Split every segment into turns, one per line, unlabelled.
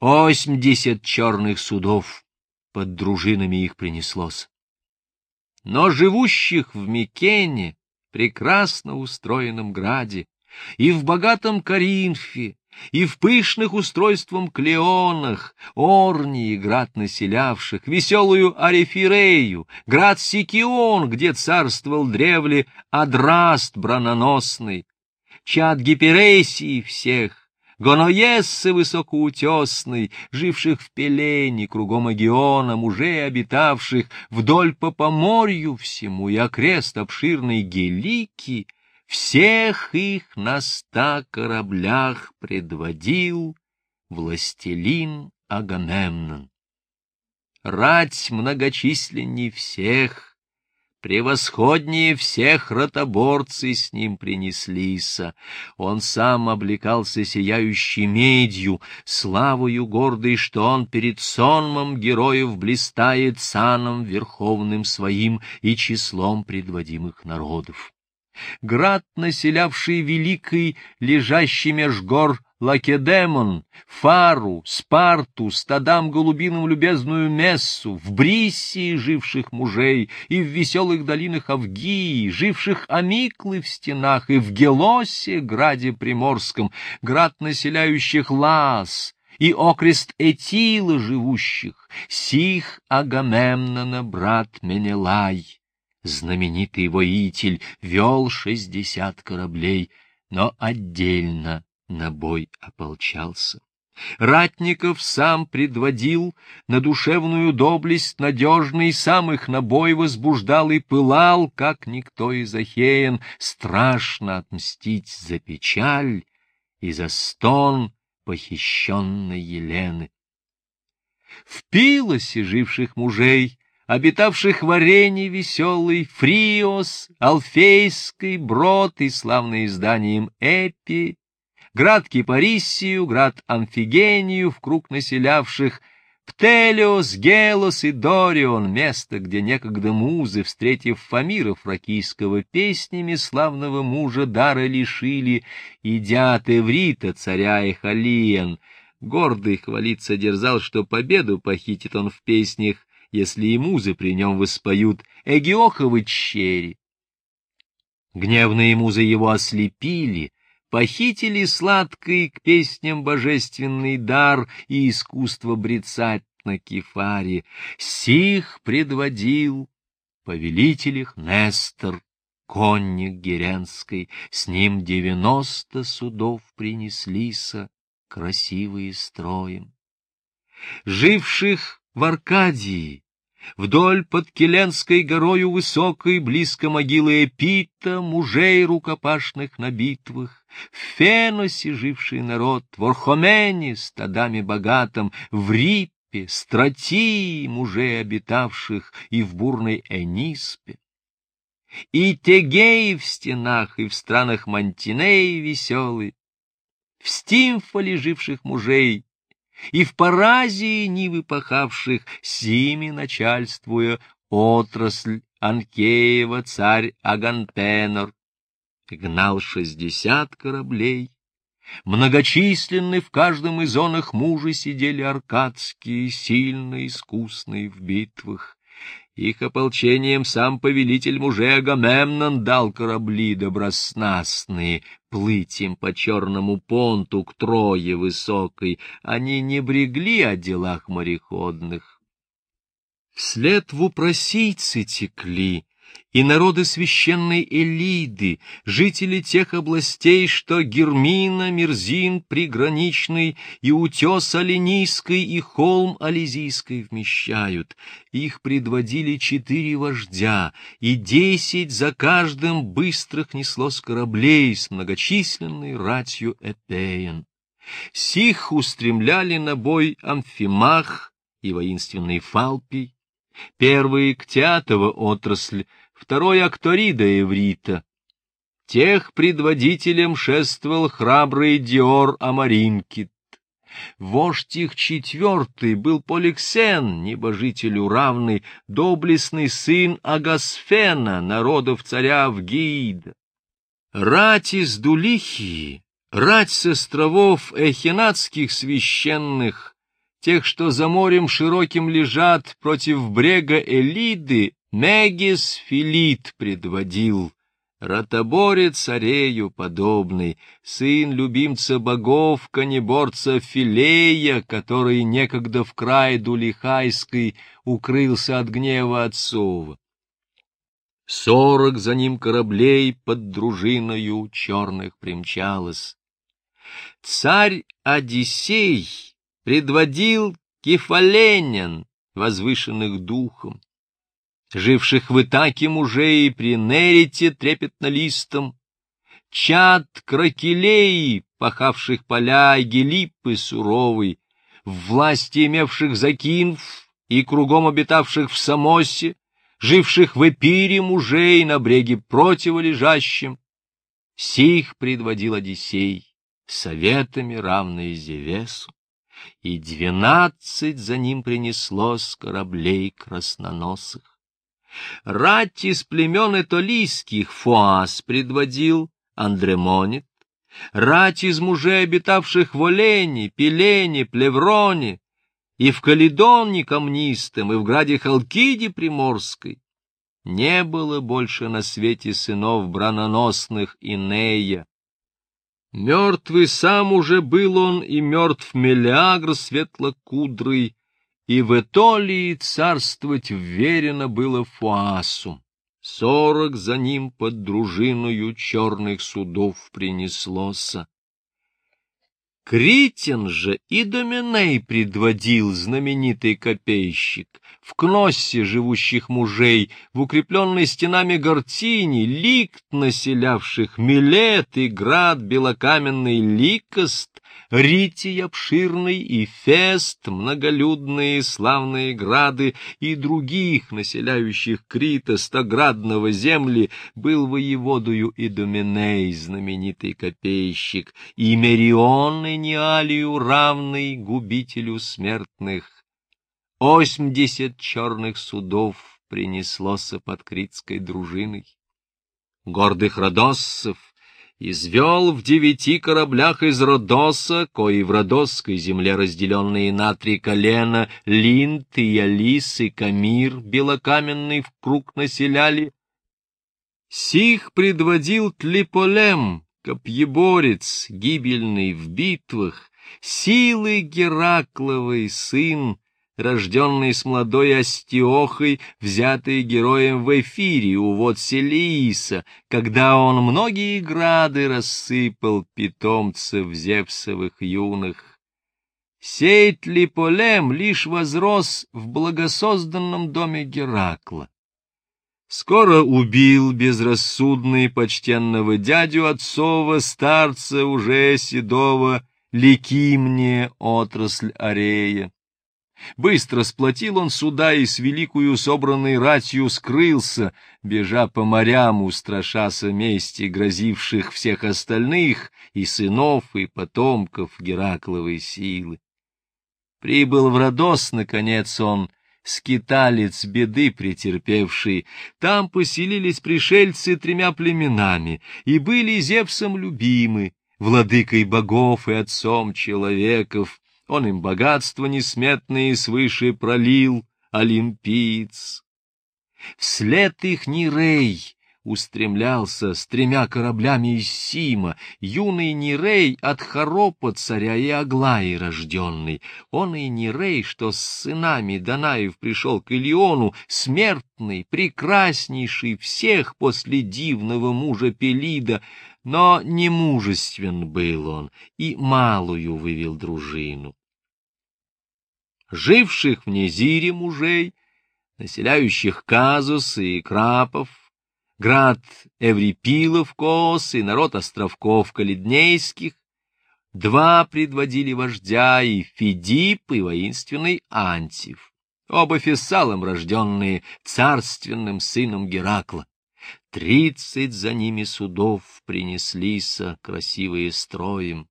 Осьмдесят черных судов под дружинами их принеслось. Но живущих в Микене, прекрасно устроенном граде, и в богатом Каринфе, и в пышных устройством Клеонах, Орнии град населявших, веселую Арефирею, град Сикион, где царствовал древле Адраст брононосный, чад Гипересии всех, Гоноессы высокоутесный, живших в Пелене, кругом Агиона, мужей обитавших вдоль по поморью всему и окрест обширной Гелики, всех их на ста кораблях предводил властелин Агамемнон. Рать многочисленней всех — Превосходнее всех ротоборцы с ним принеслися. Он сам облекался сияющей медью, славою гордой, что он перед сонмом героев блистает саном верховным своим и числом предводимых народов. Град, населявший великий, лежащий меж гор Лакедемон, Фару, Спарту, стадам голубиным любезную Мессу, в Бриссии живших мужей, и в веселых долинах Авгии, живших Амиклы в стенах, и в Гелосе, граде приморском, град населяющих Лас, и окрест Этила живущих, сих Агамемнона брат Менелай. Знаменитый воитель вел шестьдесят кораблей, но отдельно на бой ополчался. Ратников сам предводил, на душевную доблесть надежный, сам их на бой возбуждал и пылал, как никто из Ахеен, страшно отмстить за печаль и за стон похищенной Елены. В пилосе живших мужей, обитавших в арене веселый, Фриос, Алфейский, Брод и славное изданием Эпи, град Кипариссию, град Амфигению, в круг населявших, Птелиос, Гелос и Дорион, место, где некогда музы, встретив Фамира Фракийского песнями славного мужа дара лишили, идят Эврита, царя и Халиен. Гордый хвалиться дерзал, что победу похитит он в песнях, если и музы при нем воспоют Эгиоховы черри. Гневные музы его ослепили, похитили сладкий к песням божественный дар и искусство брецать на кефаре. Сих предводил повелитель их Нестор, конник Геренской, с ним девяносто судов принеслися, красивые строем. Живших в Аркадии, Вдоль под Келенской горою высокой, близко могилы Эпита, мужей рукопашных на битвах, в Феносе живший народ, в Орхомене, стадами богатым, в Риппе, Стратии, мужей обитавших, и в бурной Эниспе. И Тегеи в стенах, и в странах Мантинеи веселый, в Стимфоле живших мужей, и в Паразии нивы пахавших, сими начальствуя, отрасль Анкеева царь Агантенор, гнал шестьдесят кораблей. Многочисленны в каждом из зонах мужи сидели аркадские, сильно искусные в битвах. Их ополчением сам повелитель мужей Агамемнон дал корабли доброснастные, плыть им по черному понту к трое высокой. Они не брегли о делах мореходных. Вслед в упросийцы текли, и народы священной Элиды, жители тех областей, что Гермина, Мерзин, Приграничный, и утес Оленийской, и холм Ализийской вмещают. Их предводили четыре вождя, и десять за каждым быстрых неслось кораблей с многочисленной ратью Эпеен. Сих устремляли на бой Амфимах и воинственный Фалпий, первые Ктятова отрасль, второй Акторида Эврита. Тех предводителем шествовал храбрый Диор Амаринкит. Вождь их четвертый был Поликсен, небожителю равный, доблестный сын Агасфена, народов царя Авгиида. Рать из Дулихии, рать с островов Эхинатских священных, тех, что за морем широким лежат против брега Элиды, Мегис Филит предводил, ротоборец Арею подобный, сын любимца богов, конеборца Филея, который некогда в край Дулихайской укрылся от гнева отцова. Сорок за ним кораблей под дружиною черных примчалось. Царь Одиссей предводил кефаленян, возвышенных духом живших в Итаке мужей при Нерите трепетно-листом, чад кракелеи, пахавших поля Гелиппы суровой, в власти имевших Закинф и кругом обитавших в Самосе, живших в Эпире мужей на бреге противолежащем, сих предводил Одиссей советами равные Зевесу, и двенадцать за ним принеслось кораблей красноносых. Рать из племен этолийских Фуас предводил Андремонит, рать из мужей, обитавших в Олене, Пелене, Плевроне, и в Каледоне камнистом, и в граде Халкиде Приморской. Не было больше на свете сынов браноносных Инея. Мертвый сам уже был он, и мертв Мелиагр светлокудрый, и в Этолии царствовать вверено было Фуасу. Сорок за ним под дружиною черных судов принеслося. Критин же и Доминей предводил знаменитый копейщик, в Кноссе живущих мужей, в укрепленной стенами Гортини, ликт населявших Милет и град белокаменный Ликост, Ритий обширный и Фест, многолюдные славные грады и других населяющих Крита стоградного земли, был воеводою и Доминей, знаменитый копейщик, и Мерион и Неалию равный губителю смертных. Осьмдесят черных судов принеслося под критской дружиной. Гордых родоссов извел в девяти кораблях из Родоса, кои в Родосской земле разделенные на три колена, Линд и Алис и Камир белокаменный в круг населяли. Сих предводил Тлиполем, копьеборец, гибельный в битвах, силы Геракловой сын, рожденный с молодой Астиохой, взятый героем в эфире у вод Селииса, когда он многие грады рассыпал питомцев Зевсовых юных. Сейт Липолем лишь возрос в благосозданном доме Геракла. Скоро убил безрассудный почтенного дядю отцова, старца уже седого, леки мне отрасль Арея. Быстро сплотил он суда и с великою собранной ратью скрылся, бежа по морям, устрашася мести грозивших всех остальных, и сынов, и потомков Геракловой силы. Прибыл в Родос, наконец, он, скиталец беды претерпевший. Там поселились пришельцы тремя племенами, и были Зевсом любимы, владыкой богов и отцом человеков, он им богатства несметные свыше пролил, олимпиец. Вслед их Нирей устремлялся с тремя кораблями из Сима, юный Нирей от Харопа царя и Аглаи рожденный. Он и Нирей, что с сынами Данаев пришел к Илиону, смертный, прекраснейший всех после дивного мужа Пелида, но немужествен был он и малую вывел дружину. Живших в Незире мужей, населяющих Казус и Крапов, град Эврипилов, Кос и народ островков Каледнейских, два предводили вождя и Фидип, и воинственный Антив, оба фессалом рожденные царственным сыном Геракла. Тридцать за ними судов принеслися красивые строем.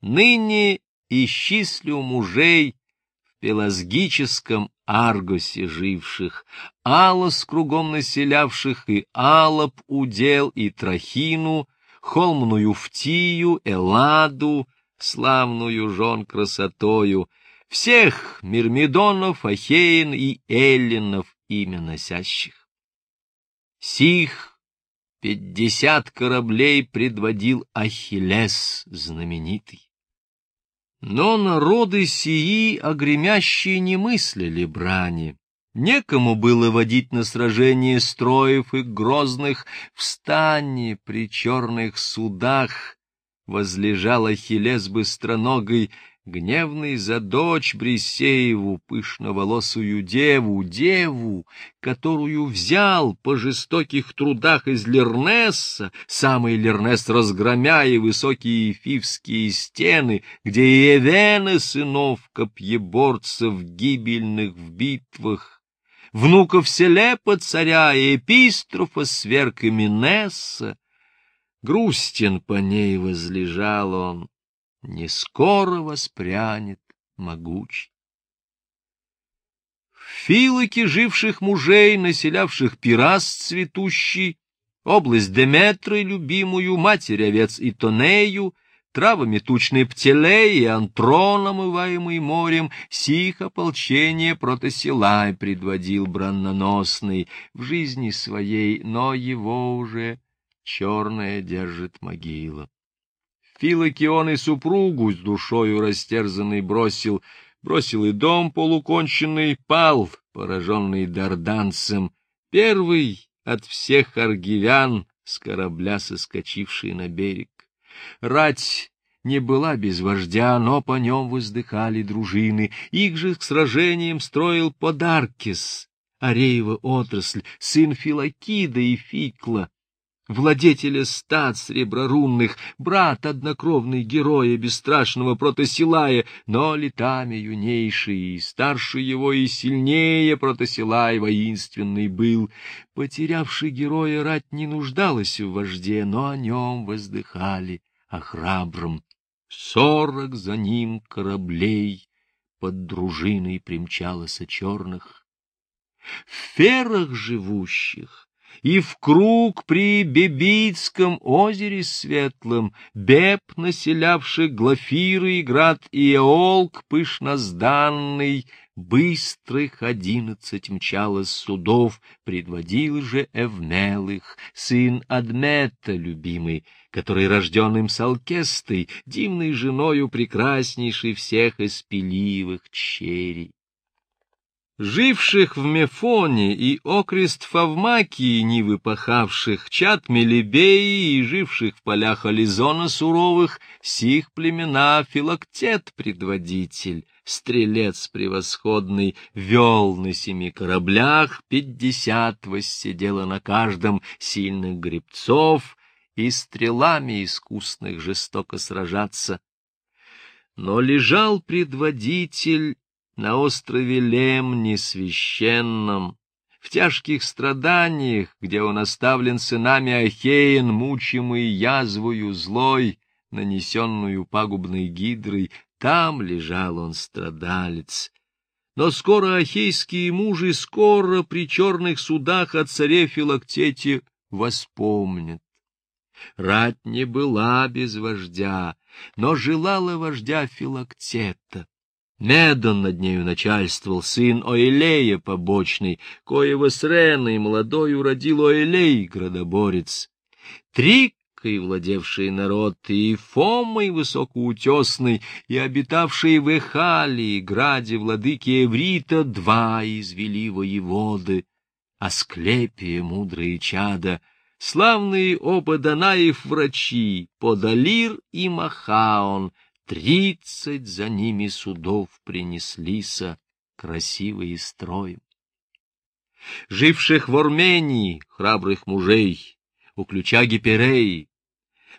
Ныне исчислю мужей в пелагическом Аргосе живших, Алос кругом населявших и Алоп удел и Трахину, холмную Фтию, Эладу, славную жен красотою, всех Мирмидонов, Ахеин и Эллинов имя носящих. Сих пятьдесят кораблей предводил Ахиллес знаменитый. Но народы сии огремящие не мыслили брани. Некому было водить на сражение строев и грозных в стане при черных судах. Возлежал Ахиллес быстроногой, гневный за дочь Брисееву, пышноволосую деву, деву, которую взял по жестоких трудах из Лернесса, самый Лернес разгромя высокие фивские стены, где и Эвена сынов копьеборцев гибельных в битвах, внуков Селепа царя и эпистрофа сверг и Минесса, грустен по ней возлежал он, не скоро воспрянет могучий. Филоки живших мужей, населявших Пирас цветущий, область Деметры любимую, матерь овец и Тонею, травами тучной Птелей и Антрон, омываемый морем, сих ополчение протосилай предводил бранноносный в жизни своей, но его уже черная держит могила. Филокион и супругу с душою растерзанный бросил, бросил и дом полуконченный, пал, пораженный дарданцем, первый от всех аргивян с корабля соскочивший на берег. Рать не была без вождя, но по нем воздыхали дружины, их же к сражениям строил Подаркис, Ареева отрасль, сын Филакида и Фикла, владетеля стад среброрунных, брат однокровный героя бесстрашного протосилая, но летами юнейший, и старше его и сильнее протосилай воинственный был. Потерявший героя рать не нуждалась в вожде, но о нем воздыхали, о храбром. Сорок за ним кораблей под дружиной примчалось черных. В ферах живущих и в круг при Бебийском озере светлом, Беб, населявший Глафиры и град Иолк, пышнозданный, быстрых одиннадцать мчалось судов, предводил же Эвмелых, сын Адмета любимый, который рожденным Салкестой, дивной женою прекраснейший всех из пеливых черей живших в Мефоне и окрест Фавмакии, не выпахавших, чат Мелибеи и живших в полях Ализона суровых, сих племена Филактет предводитель, стрелец превосходный, вел на семи кораблях, пятьдесят воссидело на каждом сильных гребцов и стрелами искусных жестоко сражаться. Но лежал предводитель на острове Лемни священном, в тяжких страданиях, где он оставлен сынами Ахеен, мучимый язвою злой, нанесенную пагубной гидрой, там лежал он страдалец. Но скоро ахейские мужи, скоро при черных судах о царе Филактете воспомнят. Рать не была без вождя, но желала вождя Филактета. Медон над нею начальствовал сын Оэлея побочный, коего с Реной молодою родил Оэлей, градоборец. Триккой владевший народ, и Фомой высокоутесный, и обитавшие в Эхалии, граде владыки Эврита, два извели воеводы, Асклепия мудрые чада, славные оба Данаев врачи, Подалир и Махаон — Тридцать за ними судов принеслися, красивые строем. Живших в Армении храбрых мужей, у ключа Гипереи,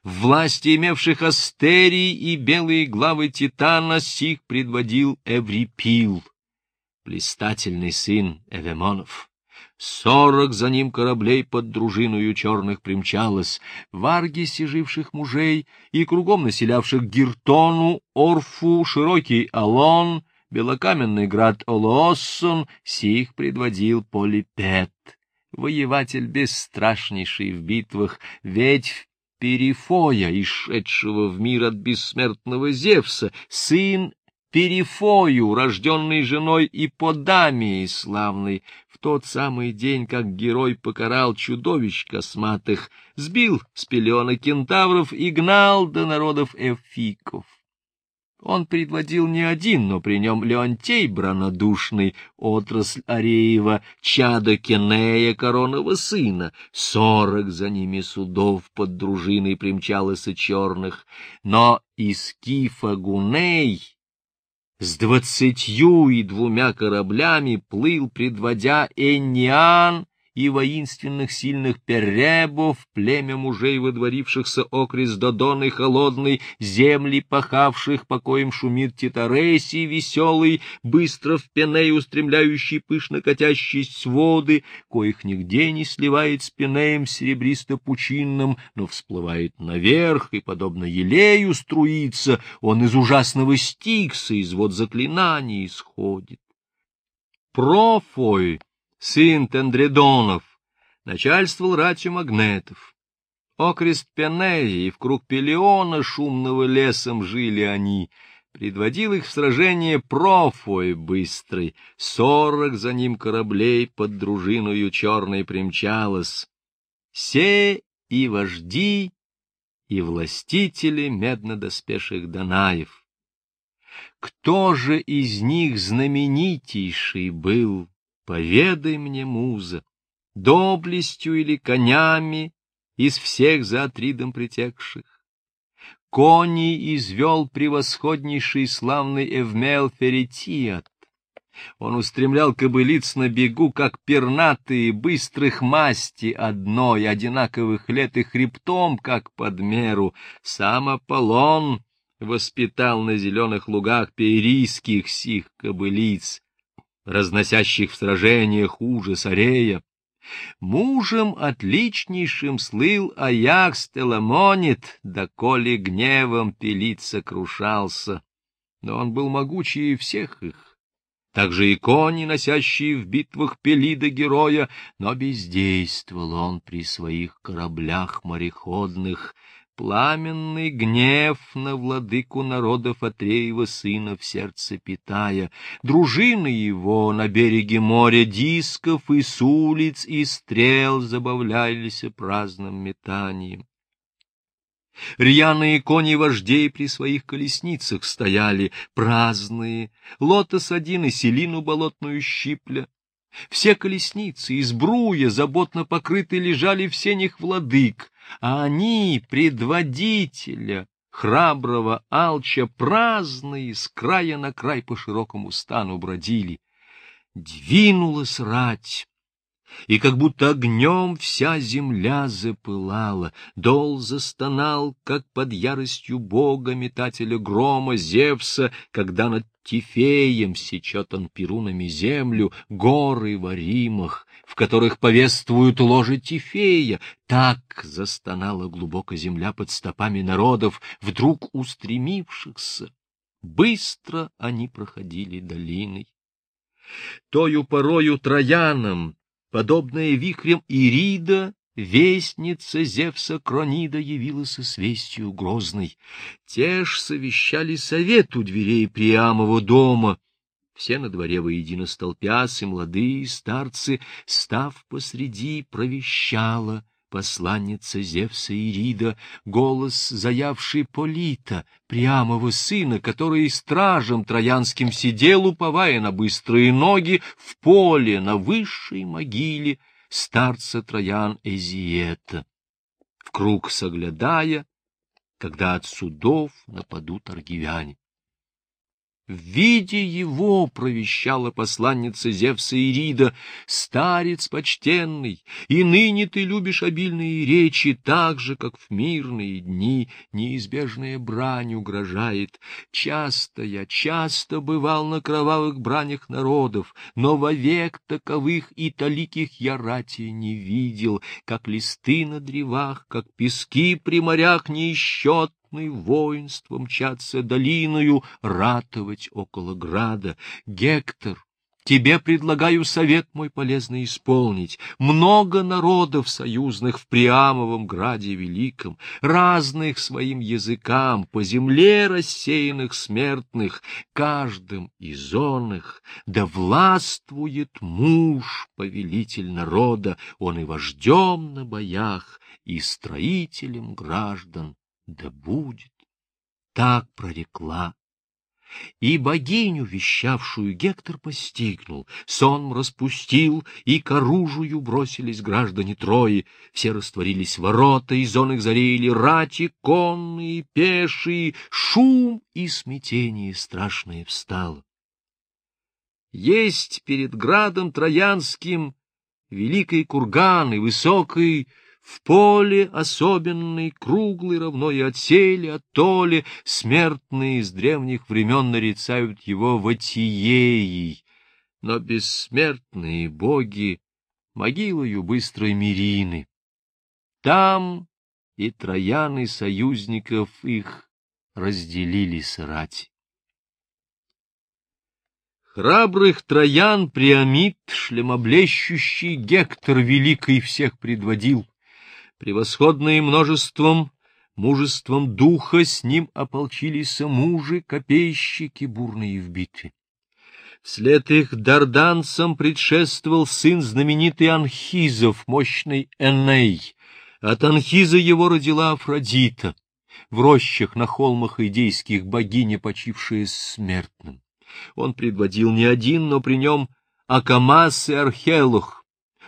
власти имевших Астерий и белые главы Титана сих предводил Эврипил, блистательный сын Эвемонов. Сорок за ним кораблей под дружиною черных примчалось, в Аргисе живших мужей и кругом населявших Гиртону, Орфу, широкий Алон, белокаменный град Олооссон, сих предводил Полипет, воеватель бесстрашнейший в битвах, ведь Перифоя, ишедшего в мир от бессмертного Зевса, сын Перифою, рожденной женой Иподамией славной, в тот самый день, как герой покарал чудовищ косматых, сбил с пелена кентавров и гнал до народов эфиков. Он предводил не один, но при нем Леонтей бранодушный, отрасль Ареева, чадо Кенея, коронного сына. Сорок за ними судов под дружиной примчалось и черных. Но из Кифа Гуней с двадцатью и двумя кораблями плыл, предводя Энниан, и воинственных сильных перебов, племя мужей, выдворившихся окрест Додоны холодной, земли пахавших, покоем шумит Титаресий веселый, быстро в пеней устремляющий пышно катящись своды, коих нигде не сливает с пенеем серебристо-пучинным, но всплывает наверх и, подобно елею, струится, он из ужасного стикса, из вод заклинаний исходит. Профой сын Тендредонов, начальствовал ратью магнетов. Окрест Пенеи и в круг Пелиона шумного лесом жили они. Предводил их в сражение Профой быстрый, сорок за ним кораблей под дружиною черной примчалось. Се и вожди, и властители меднодоспеших Данаев. Кто же из них знаменитейший был? Поведай мне, муза, доблестью или конями из всех за Атридом притекших. Кони извел превосходнейший славный Эвмел Феритиат. Он устремлял кобылиц на бегу, как пернатые, быстрых масти одной, одинаковых лет и хребтом, как под меру. Сам Аполлон воспитал на зеленых лугах перийских сих кобылиц, разносящих в сражениях ужас Арея. Мужем отличнейшим слыл Аякс Теламонит, доколе гневом пелица крушался. Но он был могучее всех их. Также и кони, носящие в битвах Пелида героя, но бездействовал он при своих кораблях мореходных, пламенный гнев на владыку народов Атреева сына в сердце питая, дружины его на береге моря дисков и с улиц и стрел забавлялись праздным метанием. Рьяные кони вождей при своих колесницах стояли, праздные, лотос один и селину болотную щипля. Все колесницы из бруя заботно покрыты лежали в сенях владык, а они, предводителя, храброго алча, праздные, с края на край по широкому стану бродили. Двинулась рать, и как будто огнем вся земля запылала. Дол застонал, как под яростью бога, метателя грома Зевса, когда над Тифеем сечет он перунами землю, горы в Аримах, в которых повествуют ложе Тифея. Так застонала глубоко земля под стопами народов, вдруг устремившихся. Быстро они проходили долиной. Тою порою Троянам, подобная вихрем Ирида, вестница Зевса Кронида явилась с вестью грозной. Те ж совещали совет у дверей Приамова дома. Все на дворе воедино столпясь, и молодые, старцы, став посреди, провещала посланница Зевса Ирида, голос заявший Полита, Приамова сына, который стражем троянским сидел, уповая на быстрые ноги, в поле, на высшей могиле старца Троян Эзиета, в круг соглядая, когда от судов нападут аргивяне. В виде его провещала посланница Зевса Ирида, старец почтенный, и ныне ты любишь обильные речи, так же, как в мирные дни неизбежная брань угрожает. Часто я, часто бывал на кровавых бранях народов, но вовек таковых и таликих я рати не видел, как листы на древах, как пески при морях неисчет, знатные воинства мчатся долиною ратовать около града. Гектор, Тебе предлагаю совет мой полезный исполнить. Много народов союзных в Приамовом граде великом, разных своим языкам, по земле рассеянных смертных, каждым из оных, да властвует муж, повелитель народа, он и вождем на боях, и строителем граждан, да будет. Так прорекла и богиню, вещавшую, Гектор постигнул, сон распустил, и к оружию бросились граждане Трои. Все растворились ворота, и зон их зарели рати, конные, пешие, шум и смятение страшное встало. Есть перед градом Троянским великий курган и высокий в поле особенный, круглый, равной от сели, от толи, смертные с древних времен нарицают его Ватиеей, но бессмертные боги могилою быстрой Мирины. Там и трояны союзников их разделили срать. Храбрых троян Приамид, шлемоблещущий Гектор Великий всех предводил превосходное множеством, мужеством духа с ним ополчились мужи, копейщики бурные в битве. Вслед их дарданцам предшествовал сын знаменитый Анхизов, мощный Эней. От Анхиза его родила Афродита, в рощах на холмах идейских богиня, почившая смертным. Он предводил не один, но при нем Акамас и Архелух,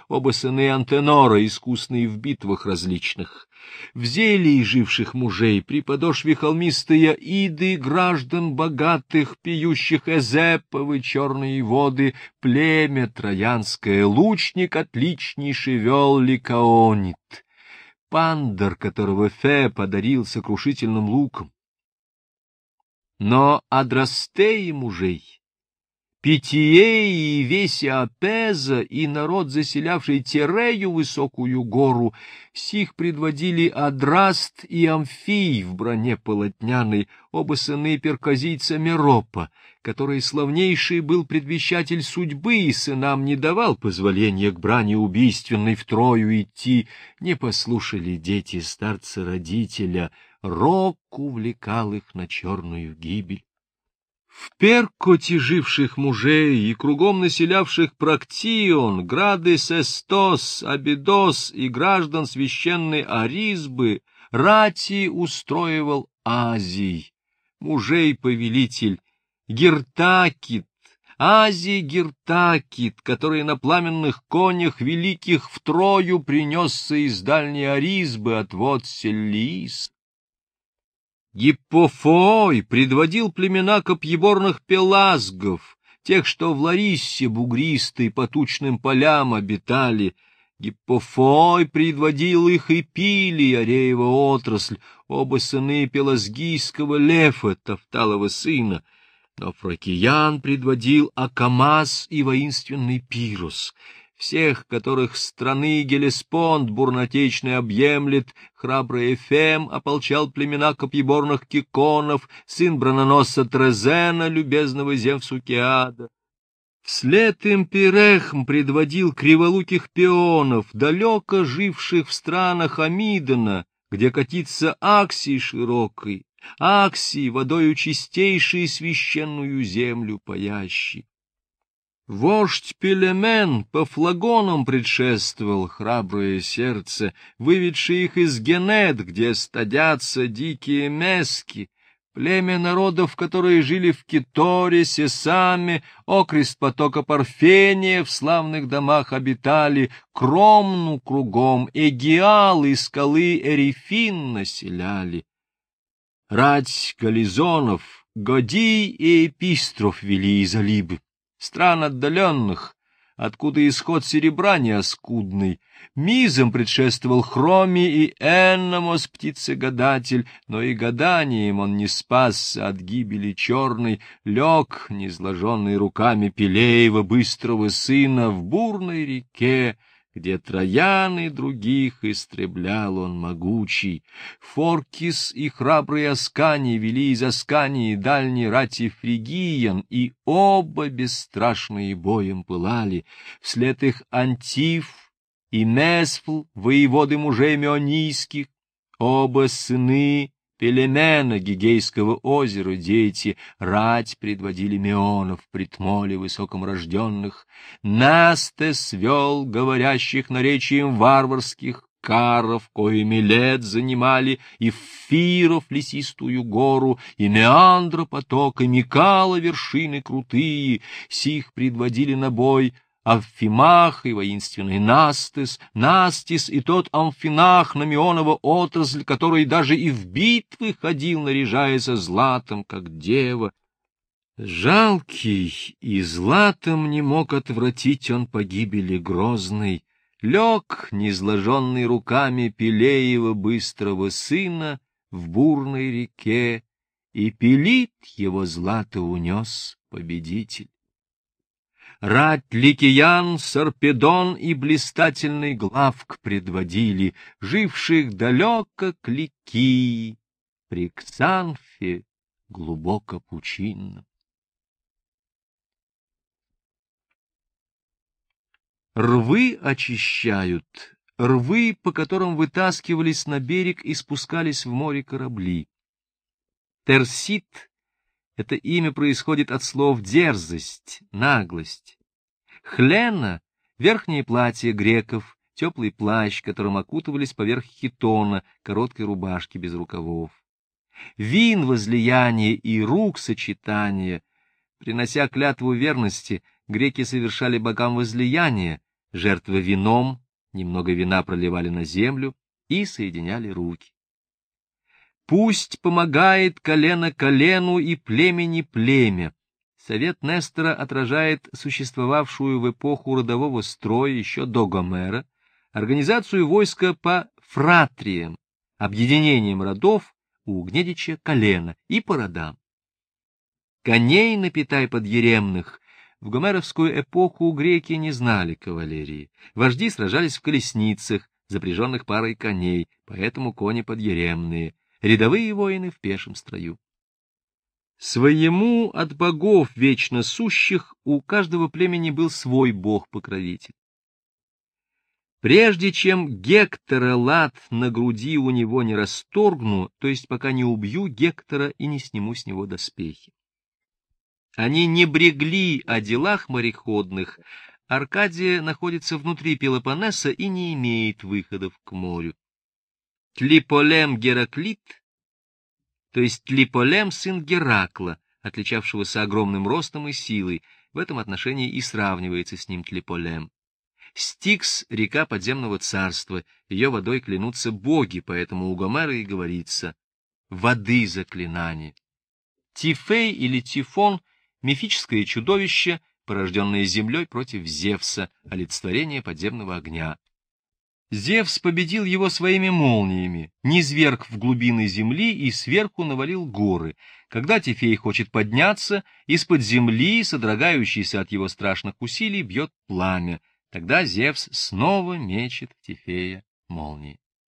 оба сыны Антенора, искусные в битвах различных. В зелии живших мужей при подошве холмистая иды граждан богатых, пьющих Эзеповы черные воды, племя троянское, лучник отличнейший вел Ликаонит, пандор, которого Фе подарил сокрушительным луком. Но Адрастеи мужей Питие и весь Апеза, и народ, заселявший Терею, высокую гору, сих предводили Адраст и Амфий в броне полотняной, оба сыны перказийца Меропа, который славнейший был предвещатель судьбы и сынам не давал позволения к брани убийственной втрою идти, не послушали дети старца-родителя, рок увлекал их на черную гибель. В Перкоте живших мужей и кругом населявших Проктион, грады Сестос, Абидос и граждан священной Аризбы, рати устроивал Азий, мужей-повелитель, Гертакит, Азий Гертакит, который на пламенных конях великих втрою принесся из дальней Аризбы от вод Гиппофой предводил племена копьеборных пелазгов, тех, что в Лариссе бугристой по тучным полям обитали. Гиппофой предводил их и пили, Ареева отрасль, оба сыны пелазгийского Лефа, Тавталова сына. Но Фракиян предводил Акамас и воинственный Пирус — всех, которых страны Гелеспонд бурнотечный объемлет, храбрый Эфем ополчал племена копьеборных киконов, сын брононосца Трезена, любезного Зевсу Кеада. Вслед им Пирехм предводил криволуких пионов, далеко живших в странах Амидона, где катится Аксий широкой, Аксий, водою чистейшей священную землю паящий. Вождь Пелемен по флагонам предшествовал храброе сердце, выведший их из Генет, где стадятся дикие мески, племя народов, которые жили в Киторе, Сесаме, окрест потока Парфения, в славных домах обитали, Кромну кругом, Эгиал и скалы Эрифин населяли. Рать Гализонов, Годи и Эпистров вели из Алибы стран отдаленных, откуда исход серебра неоскудный. Мизом предшествовал Хроми и Энномос, птицегадатель, но и гаданием он не спасся от гибели черной, лег, незложенный руками Пелеева, быстрого сына, в бурной реке, где Троян и других истреблял он могучий. Форкис и храбрые Аскани вели из Аскании дальней рати фригиян, и оба бесстрашные боем пылали. Вслед их Антиф и Месфл, воеводы мужей Меонийских, оба сыны Пелемена Гигейского озера дети, рать предводили Меонов, притмоле высоком рожденных, Насте свел говорящих наречием варварских, Каров, коими лет занимали, и Фиров лесистую гору, и Меандра поток, и Микала вершины крутые, сих предводили на бой Амфимах и воинственный Настес, Настис и тот Амфинах на Мионова отрасль, который даже и в битвы ходил, наряжаясь златом, как дева. Жалкий и златом не мог отвратить он погибели грозной, лег, незложенный руками Пелеева быстрого сына, в бурной реке, и пилит его злато унес победитель. Рать Ликиян, Сарпедон и блистательный Главк предводили, живших далеко к Ликии, при Ксанфе глубоко пучинном. Рвы очищают, рвы, по которым вытаскивались на берег и спускались в море корабли. Терсит это имя происходит от слов дерзость, наглость. Хлена — верхнее платье греков, теплый плащ, которым окутывались поверх хитона, короткой рубашки без рукавов. Вин возлияние и рук сочетание. Принося клятву верности, греки совершали богам возлияние, жертвы вином, немного вина проливали на землю и соединяли руки. Пусть помогает колено колену и племени племя. Совет Нестора отражает существовавшую в эпоху родового строя еще до Гомера организацию войска по фратриям, объединением родов у Гнедича колена и по родам. Коней напитай подъеремных в гомеровскую эпоху греки не знали кавалерии. Вожди сражались в колесницах, запряженных парой коней, поэтому кони подъеремные рядовые воины в пешем строю. Своему от богов вечно сущих у каждого племени был свой бог-покровитель. Прежде чем Гектора лад на груди у него не расторгну, то есть пока не убью Гектора и не сниму с него доспехи. Они не брегли о делах мореходных, Аркадия находится внутри Пелопоннеса и не имеет выходов к морю. Тлиполем Гераклит, то есть Тлиполем сын Геракла, отличавшегося огромным ростом и силой, в этом отношении и сравнивается с ним Тлиполем. Стикс — река подземного царства, ее водой клянутся боги, поэтому у Гомера и говорится «воды заклинание». Тифей или Тифон — мифическое чудовище, порожденное землей против Зевса, олицетворение подземного огня. Зевс победил его своими молниями, низверг в глубины земли и сверху навалил горы. Когда Тифей хочет подняться, из-под земли, содрогающийся от его страшных усилий, бьет пламя. Тогда Зевс снова мечет Тифея молнии.